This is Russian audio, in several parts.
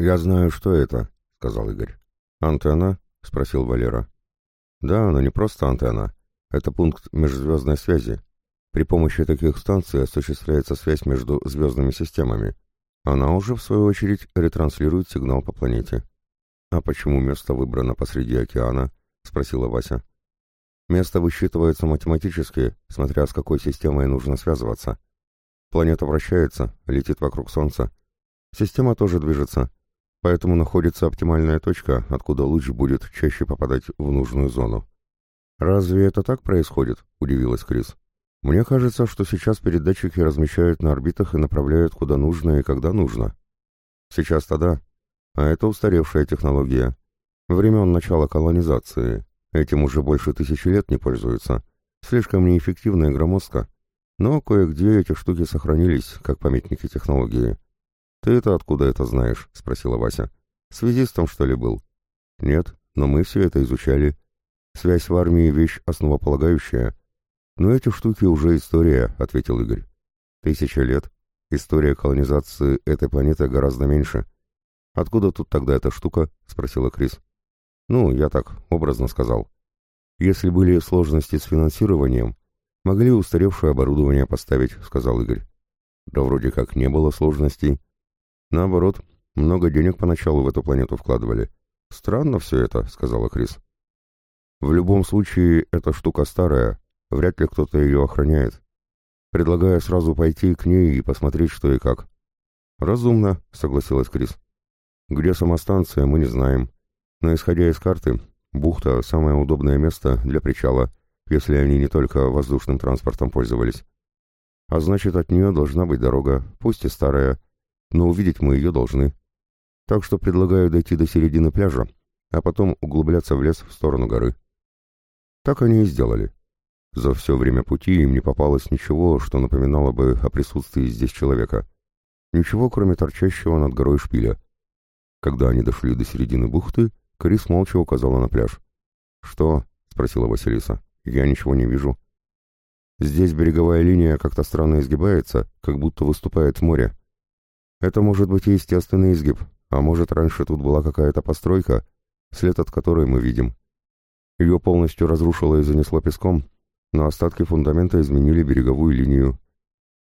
«Я знаю, что это», — сказал Игорь. «Антенна?» — спросил Валера. «Да, но не просто антенна. Это пункт межзвездной связи. При помощи таких станций осуществляется связь между звездными системами. Она уже, в свою очередь, ретранслирует сигнал по планете». «А почему место выбрано посреди океана?» — спросила Вася. «Место высчитывается математически, смотря с какой системой нужно связываться. Планета вращается, летит вокруг Солнца. Система тоже движется, поэтому находится оптимальная точка, откуда луч будет чаще попадать в нужную зону. «Разве это так происходит?» — удивилась Крис. «Мне кажется, что сейчас передатчики размещают на орбитах и направляют куда нужно и когда нужно. Сейчас-то да. А это устаревшая технология. Времен начала колонизации. Этим уже больше тысячи лет не пользуются. Слишком неэффективно и громоздко. Но кое-где эти штуки сохранились, как памятники технологии. «Ты это откуда это знаешь?» — спросила Вася. «Связистом, что ли, был?» «Нет, но мы все это изучали. Связь в армии — вещь основополагающая. Но эти штуки уже история», — ответил Игорь. «Тысяча лет. История колонизации этой планеты гораздо меньше». «Откуда тут тогда эта штука?» — спросила Крис. «Ну, я так, образно сказал. Если были сложности с финансированием, могли устаревшее оборудование поставить», — сказал Игорь. «Да вроде как не было сложностей». Наоборот, много денег поначалу в эту планету вкладывали. Странно все это, сказала Крис. В любом случае, эта штука старая, вряд ли кто-то ее охраняет. Предлагаю сразу пойти к ней и посмотреть, что и как. Разумно, согласилась Крис. Где сама станция, мы не знаем. Но исходя из карты, бухта — самое удобное место для причала, если они не только воздушным транспортом пользовались. А значит, от нее должна быть дорога, пусть и старая, но увидеть мы ее должны. Так что предлагаю дойти до середины пляжа, а потом углубляться в лес в сторону горы. Так они и сделали. За все время пути им не попалось ничего, что напоминало бы о присутствии здесь человека. Ничего, кроме торчащего над горой шпиля. Когда они дошли до середины бухты, Крис молча указала на пляж. «Что?» — спросила Василиса. «Я ничего не вижу». «Здесь береговая линия как-то странно изгибается, как будто выступает в море. Это может быть естественный изгиб, а может раньше тут была какая-то постройка, след от которой мы видим. Ее полностью разрушило и занесло песком, но остатки фундамента изменили береговую линию.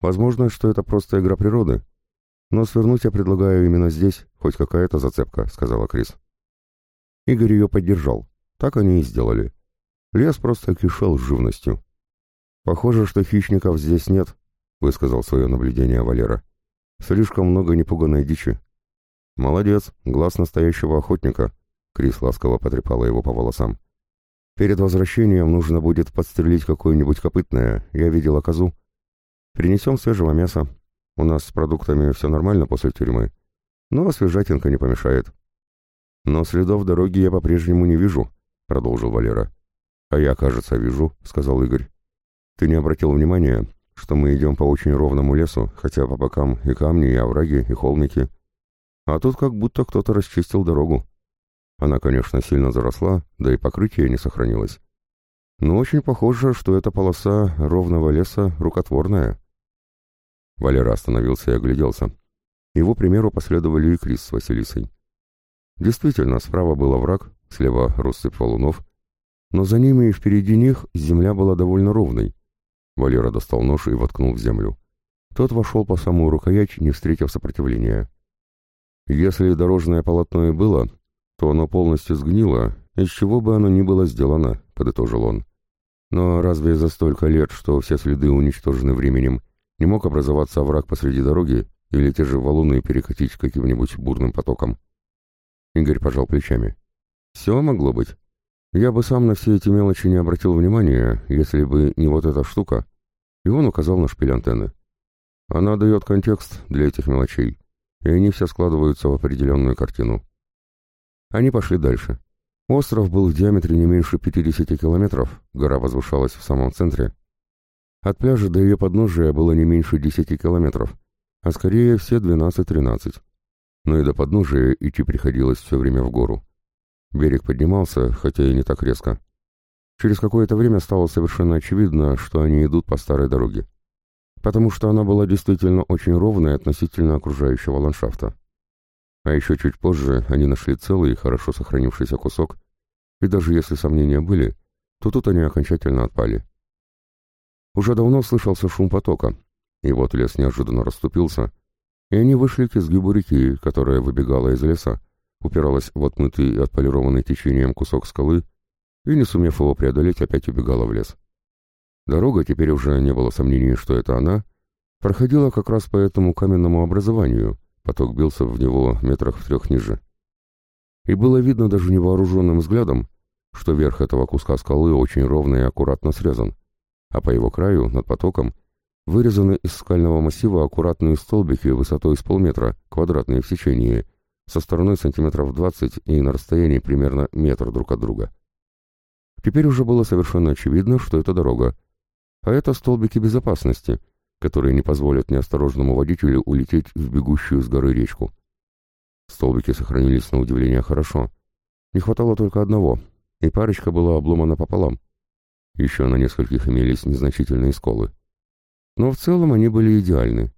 Возможно, что это просто игра природы. Но свернуть я предлагаю именно здесь, хоть какая-то зацепка, сказала Крис. Игорь ее поддержал. Так они и сделали. Лес просто кишел живностью. Похоже, что хищников здесь нет, высказал свое наблюдение Валера. Слишком много непуганной дичи. Молодец, глаз настоящего охотника. Крис ласково потрепала его по волосам. Перед возвращением нужно будет подстрелить какое-нибудь копытное. Я видела козу. Принесем свежего мяса. У нас с продуктами все нормально после тюрьмы. Но свежатинка не помешает. Но следов дороги я по-прежнему не вижу, продолжил Валера. А я, кажется, вижу, сказал Игорь. Ты не обратил внимания, что мы идем по очень ровному лесу, хотя по бокам и камни, и овраги, и холмики. А тут как будто кто-то расчистил дорогу. Она, конечно, сильно заросла, да и покрытие не сохранилось. Но очень похоже, что эта полоса ровного леса рукотворная. Валера остановился и огляделся. Его примеру последовали и Крис с Василисой. Действительно, справа был овраг, слева россыпь валунов, но за ними и впереди них земля была довольно ровной, Валера достал нож и воткнул в землю. Тот вошел по самую рукоять, не встретив сопротивления. Если дорожное полотно и было, то оно полностью сгнило, из чего бы оно ни было сделано, подытожил он. Но разве за столько лет, что все следы уничтожены временем, не мог образоваться овраг посреди дороги или те же валуны перекатить каким-нибудь бурным потоком? Игорь пожал плечами. Все могло быть. Я бы сам на все эти мелочи не обратил внимания, если бы не вот эта штука. И он указал на шпиль антенны. Она дает контекст для этих мелочей, и они все складываются в определенную картину. Они пошли дальше. Остров был в диаметре не меньше 50 километров, гора возвышалась в самом центре. От пляжа до ее подножия было не меньше 10 километров, а скорее все 12-13. Но и до подножия идти приходилось все время в гору. Берег поднимался, хотя и не так резко. Через какое-то время стало совершенно очевидно, что они идут по старой дороге. Потому что она была действительно очень ровной относительно окружающего ландшафта. А еще чуть позже они нашли целый, хорошо сохранившийся кусок, и даже если сомнения были, то тут они окончательно отпали. Уже давно слышался шум потока, и вот лес неожиданно расступился, и они вышли к изгибу реки, которая выбегала из леса, упиралась в отмытый и отполированный течением кусок скалы, и, не сумев его преодолеть, опять убегала в лес. Дорога, теперь уже не было сомнений, что это она, проходила как раз по этому каменному образованию, поток бился в него метрах в трех ниже. И было видно даже невооруженным взглядом, что верх этого куска скалы очень ровно и аккуратно срезан, а по его краю, над потоком, вырезаны из скального массива аккуратные столбики высотой с полметра, квадратные в сечении, со стороной сантиметров 20 и на расстоянии примерно метр друг от друга. Теперь уже было совершенно очевидно, что это дорога, а это столбики безопасности, которые не позволят неосторожному водителю улететь в бегущую с горы речку. Столбики сохранились на удивление хорошо. Не хватало только одного, и парочка была обломана пополам. Еще на нескольких имелись незначительные сколы. Но в целом они были идеальны.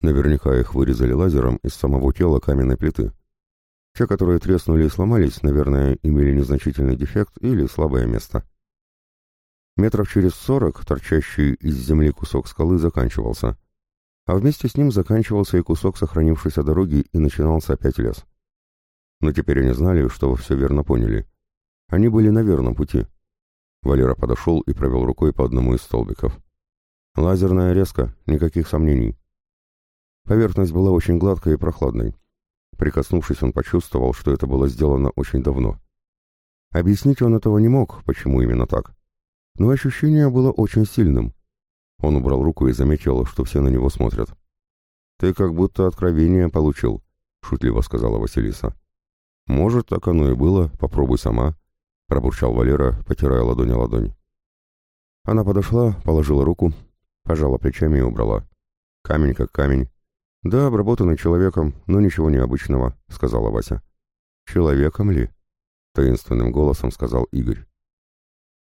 Наверняка их вырезали лазером из самого тела каменной плиты. Те, которые треснули и сломались, наверное, имели незначительный дефект или слабое место. Метров через сорок торчащий из земли кусок скалы заканчивался, а вместе с ним заканчивался и кусок сохранившейся дороги и начинался опять лес. Но теперь они знали, что все верно поняли. Они были на верном пути. Валера подошел и провел рукой по одному из столбиков. Лазерная резка, никаких сомнений. Поверхность была очень гладкой и прохладной. Прикоснувшись, он почувствовал, что это было сделано очень давно. Объяснить он этого не мог, почему именно так. Но ощущение было очень сильным. Он убрал руку и заметил, что все на него смотрят. «Ты как будто откровение получил», — шутливо сказала Василиса. «Может, так оно и было, попробуй сама», — пробурчал Валера, потирая ладонь о ладонь. Она подошла, положила руку, пожала плечами и убрала. Камень как камень. Да, обработанный человеком, но ничего необычного, сказала Вася. Человеком ли? Таинственным голосом сказал Игорь.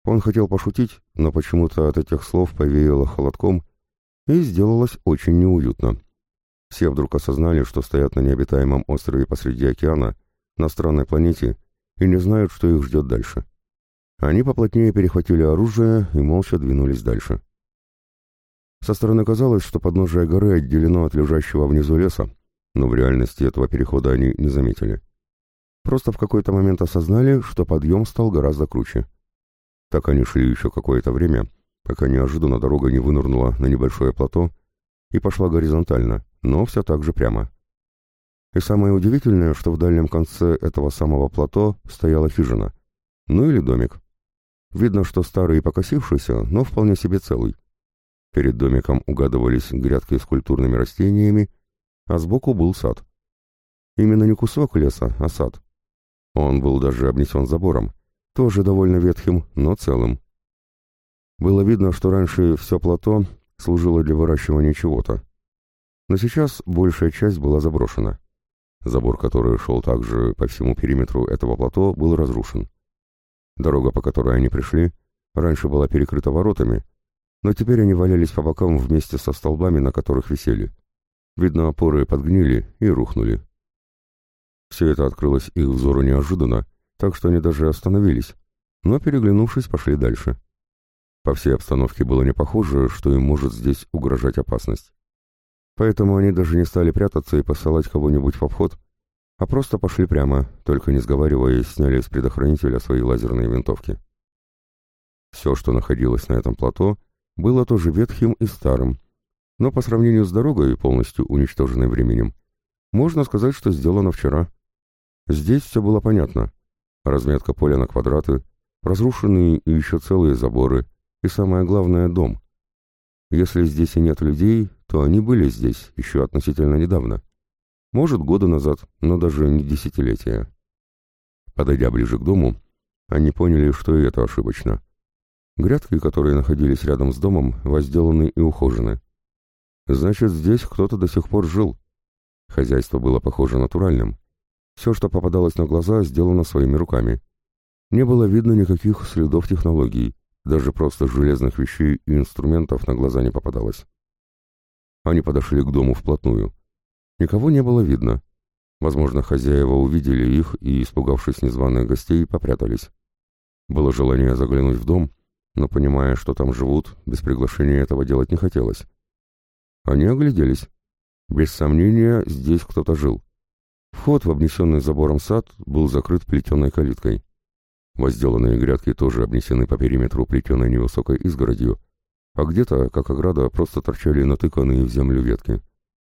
Он хотел пошутить, но почему-то от этих слов повеяло холодком и сделалось очень неуютно. Все вдруг осознали, что стоят на необитаемом острове посреди океана, на странной планете, и не знают, что их ждет дальше. Они поплотнее перехватили оружие и молча двинулись дальше. Со стороны казалось, что подножие горы отделено от лежащего внизу леса, но в реальности этого перехода они не заметили. Просто в какой-то момент осознали, что подъем стал гораздо круче. Так они шли еще какое-то время, пока неожиданно дорога не вынырнула на небольшое плато и пошла горизонтально, но все так же прямо. И самое удивительное, что в дальнем конце этого самого плато стояла хижина. Ну или домик. Видно, что старый и покосившийся, но вполне себе целый. Перед домиком угадывались грядки с культурными растениями, а сбоку был сад. Именно не кусок леса, а сад. Он был даже обнесен забором, тоже довольно ветхим, но целым. Было видно, что раньше все плато служило для выращивания чего-то. Но сейчас большая часть была заброшена. Забор, который шел также по всему периметру этого плато, был разрушен. Дорога, по которой они пришли, раньше была перекрыта воротами, но теперь они валялись по бокам вместе со столбами, на которых висели. Видно, опоры подгнили и рухнули. Все это открылось их взору неожиданно, так что они даже остановились, но, переглянувшись, пошли дальше. По всей обстановке было не похоже, что им может здесь угрожать опасность. Поэтому они даже не стали прятаться и посылать кого-нибудь в обход, а просто пошли прямо, только не сговариваясь, сняли с предохранителя свои лазерные винтовки. Все, что находилось на этом плато, было тоже ветхим и старым, но по сравнению с дорогой, полностью уничтоженной временем, можно сказать, что сделано вчера. Здесь все было понятно. Разметка поля на квадраты, разрушенные и еще целые заборы, и самое главное — дом. Если здесь и нет людей, то они были здесь еще относительно недавно. Может, года назад, но даже не десятилетия. Подойдя ближе к дому, они поняли, что и это ошибочно. Грядки, которые находились рядом с домом, возделаны и ухожены. Значит, здесь кто-то до сих пор жил. Хозяйство было похоже натуральным. Все, что попадалось на глаза, сделано своими руками. Не было видно никаких следов технологий, даже просто железных вещей и инструментов на глаза не попадалось. Они подошли к дому вплотную. Никого не было видно. Возможно, хозяева увидели их и, испугавшись незваных гостей, попрятались. Было желание заглянуть в дом, но, понимая, что там живут, без приглашения этого делать не хотелось. Они огляделись. Без сомнения, здесь кто-то жил. Вход в обнесенный забором сад был закрыт плетеной калиткой. Возделанные грядки тоже обнесены по периметру плетеной невысокой изгородью, а где-то, как ограда, просто торчали натыканные в землю ветки.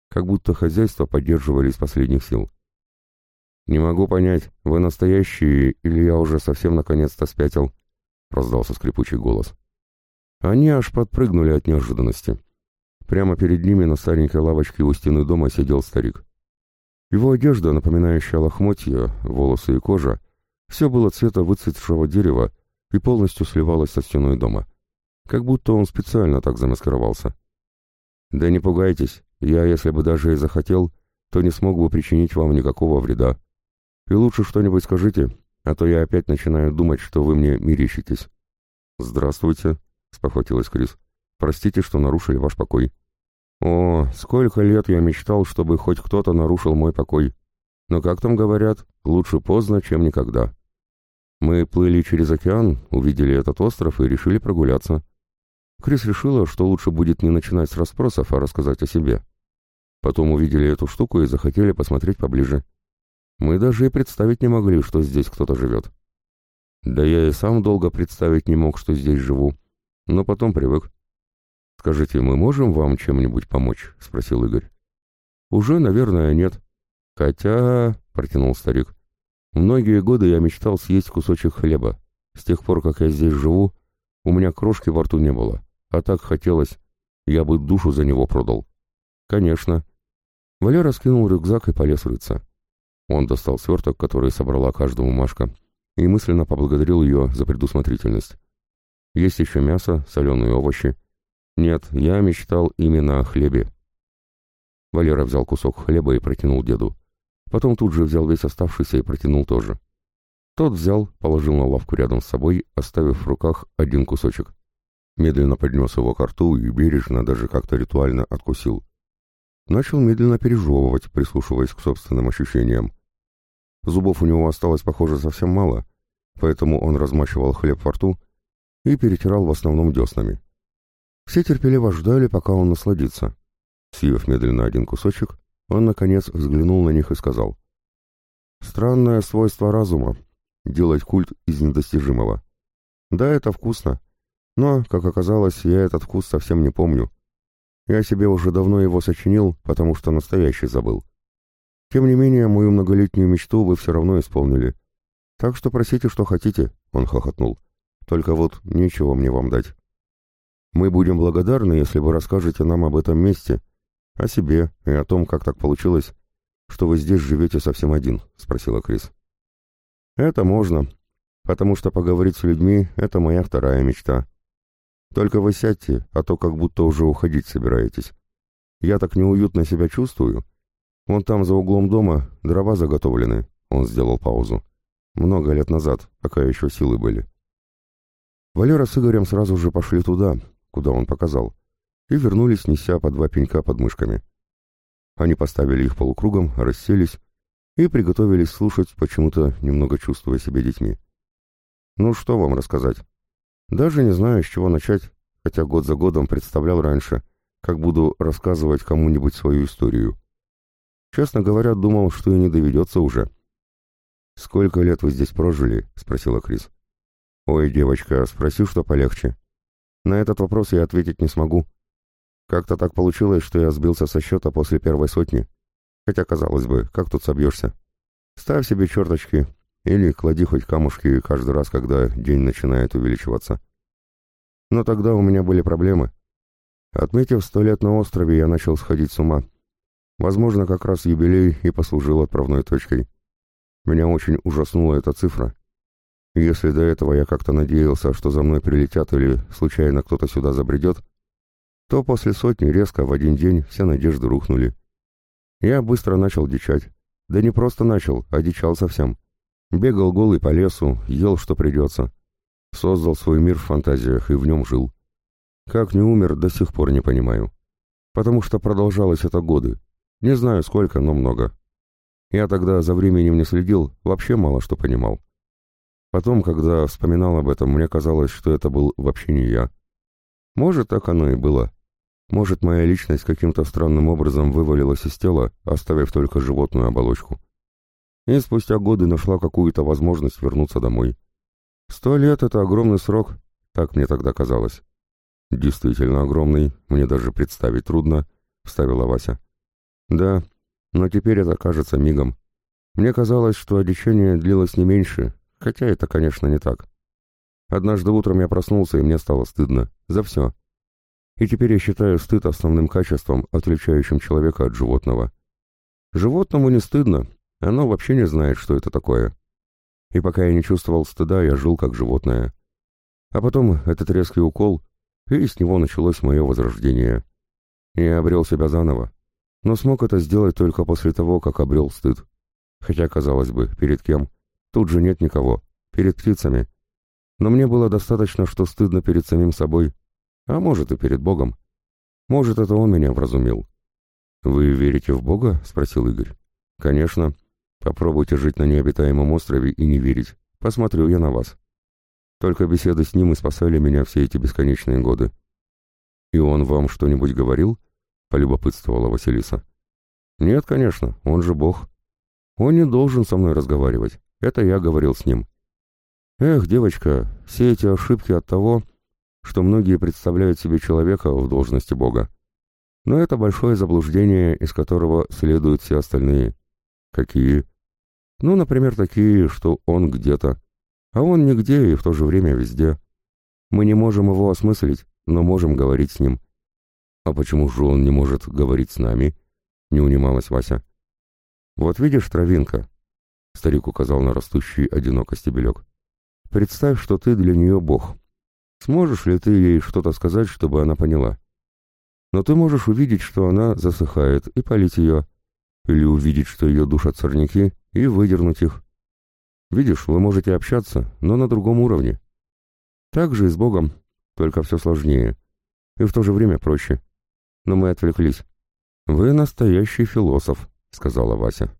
Как будто хозяйство поддерживали из последних сил. «Не могу понять, вы настоящие или я уже совсем наконец-то спятил?» — раздался скрипучий голос. Они аж подпрыгнули от неожиданности. Прямо перед ними на старенькой лавочке у стены дома сидел старик. Его одежда, напоминающая лохмотья, волосы и кожа, все было цвета выцветшего дерева и полностью сливалось со стеной дома. Как будто он специально так замаскировался. «Да не пугайтесь, я, если бы даже и захотел, то не смог бы причинить вам никакого вреда. И лучше что-нибудь скажите, а то я опять начинаю думать, что вы мне мерещитесь». «Здравствуйте», — спохватилась Крис. «Простите, что нарушили ваш покой». «О, сколько лет я мечтал, чтобы хоть кто-то нарушил мой покой. Но, как там говорят, лучше поздно, чем никогда. Мы плыли через океан, увидели этот остров и решили прогуляться. Крис решила, что лучше будет не начинать с расспросов, а рассказать о себе. Потом увидели эту штуку и захотели посмотреть поближе. Мы даже и представить не могли, что здесь кто-то живет. Да я и сам долго представить не мог, что здесь живу, но потом привык. «Скажите, мы можем вам чем-нибудь помочь?» — спросил Игорь. «Уже, наверное, нет. Хотя...» — протянул старик. «Многие годы я мечтал съесть кусочек хлеба. С тех пор, как я здесь живу, у меня крошки во рту не было. А так хотелось. Я бы душу за него продал». «Конечно». Валера скинул рюкзак и полез рыться. Он достал сверток, который собрала каждому Машка, и мысленно поблагодарил ее за предусмотрительность. Есть еще мясо, соленые овощи. Нет, я мечтал именно о хлебе. Валера взял кусок хлеба и протянул деду. Потом тут же взял весь оставшийся и протянул тоже. Тот взял, положил на лавку рядом с собой, оставив в руках один кусочек. Медленно поднес его к рту и бережно, даже как-то ритуально откусил. Начал медленно пережевывать, прислушиваясь к собственным ощущениям. Зубов у него осталось, похоже, совсем мало, поэтому он размачивал хлеб во рту и перетирал в основном деснами. Все терпеливо ждали, пока он насладится. Съев медленно один кусочек, он, наконец, взглянул на них и сказал. «Странное свойство разума — делать культ из недостижимого. Да, это вкусно, но, как оказалось, я этот вкус совсем не помню. Я себе уже давно его сочинил, потому что настоящий забыл. Тем не менее, мою многолетнюю мечту вы все равно исполнили. Так что просите, что хотите, — он хохотнул. Только вот нечего мне вам дать. Мы будем благодарны, если вы расскажете нам об этом месте, о себе и о том, как так получилось, что вы здесь живете совсем один, — спросила Крис. Это можно, потому что поговорить с людьми — это моя вторая мечта. Только вы сядьте, а то как будто уже уходить собираетесь. Я так неуютно себя чувствую. Вон там за углом дома дрова заготовлены. Он сделал паузу. Много лет назад, пока еще силы были. Валера с Игорем сразу же пошли туда, куда он показал, и вернулись, неся по два пенька под мышками. Они поставили их полукругом, расселись и приготовились слушать, почему-то немного чувствуя себя детьми. Ну, что вам рассказать? Даже не знаю, с чего начать, хотя год за годом представлял раньше, как буду рассказывать кому-нибудь свою историю. Честно говоря, думал, что и не доведется уже. «Сколько лет вы здесь прожили?» — спросила Крис. «Ой, девочка, спроси, что полегче. На этот вопрос я ответить не смогу. Как-то так получилось, что я сбился со счета после первой сотни. Хотя, казалось бы, как тут собьешься? Ставь себе черточки, или клади хоть камушки каждый раз, когда день начинает увеличиваться. Но тогда у меня были проблемы. Отметив сто лет на острове, я начал сходить с ума. Возможно, как раз юбилей и послужил отправной точкой. Меня очень ужаснула эта цифра. Если до этого я как-то надеялся, что за мной прилетят или случайно кто-то сюда забредет, то после сотни резко в один день все надежды рухнули. Я быстро начал дичать. Да не просто начал, а дичал совсем. Бегал голый по лесу, ел, что придется. Создал свой мир в фантазиях и в нем жил. Как не умер, до сих пор не понимаю. Потому что продолжалось это годы. Не знаю сколько, но много. Я тогда за временем не следил, вообще мало что понимал. Потом, когда вспоминал об этом, мне казалось, что это был вообще не я. Может, так оно и было. Может, моя личность каким-то странным образом вывалилась из тела, оставив только животную оболочку. И спустя годы нашла какую-то возможность вернуться домой. Сто лет — это огромный срок, так мне тогда казалось. Действительно огромный, мне даже представить трудно, — вставила Вася. Да, но теперь это кажется мигом. Мне казалось, что одичение длилось не меньше, хотя это, конечно, не так. Однажды утром я проснулся, и мне стало стыдно. За все. И теперь я считаю стыд основным качеством, отличающим человека от животного. Животному не стыдно, оно вообще не знает, что это такое. И пока я не чувствовал стыда, я жил как животное. А потом этот резкий укол, и с него началось мое возрождение. Я обрел себя заново, но смог это сделать только после того, как обрел стыд. Хотя, казалось бы, перед кем? Тут же нет никого. Перед птицами. Но мне было достаточно, что стыдно перед самим собой, а может и перед Богом. Может, это он меня вразумил. «Вы верите в Бога?» — спросил Игорь. «Конечно. Попробуйте жить на необитаемом острове и не верить. Посмотрю я на вас. Только беседы с ним и спасали меня все эти бесконечные годы». «И он вам что-нибудь говорил?» — полюбопытствовала Василиса. «Нет, конечно, он же Бог. Он не должен со мной разговаривать. Это я говорил с ним. Эх, девочка, все эти ошибки от того, что многие представляют себе человека в должности Бога. Но это большое заблуждение, из которого следуют все остальные. Какие? Ну, например, такие, что он где-то, а он нигде и в то же время везде. Мы не можем его осмыслить, но можем говорить с ним. А почему же он не может говорить с нами? Не унималась Вася. Вот видишь, травинка, старик указал на растущий одиноко стебелек. Представь, что ты для нее бог. Сможешь ли ты ей что-то сказать, чтобы она поняла? Но ты можешь увидеть, что она засыхает, и полить ее, или увидеть, что ее душат сорняки, и выдернуть их. Видишь, вы можете общаться, но на другом уровне. Так же и с Богом, только все сложнее, и в то же время проще. Но мы отвлеклись. «Вы настоящий философ», — сказала Вася.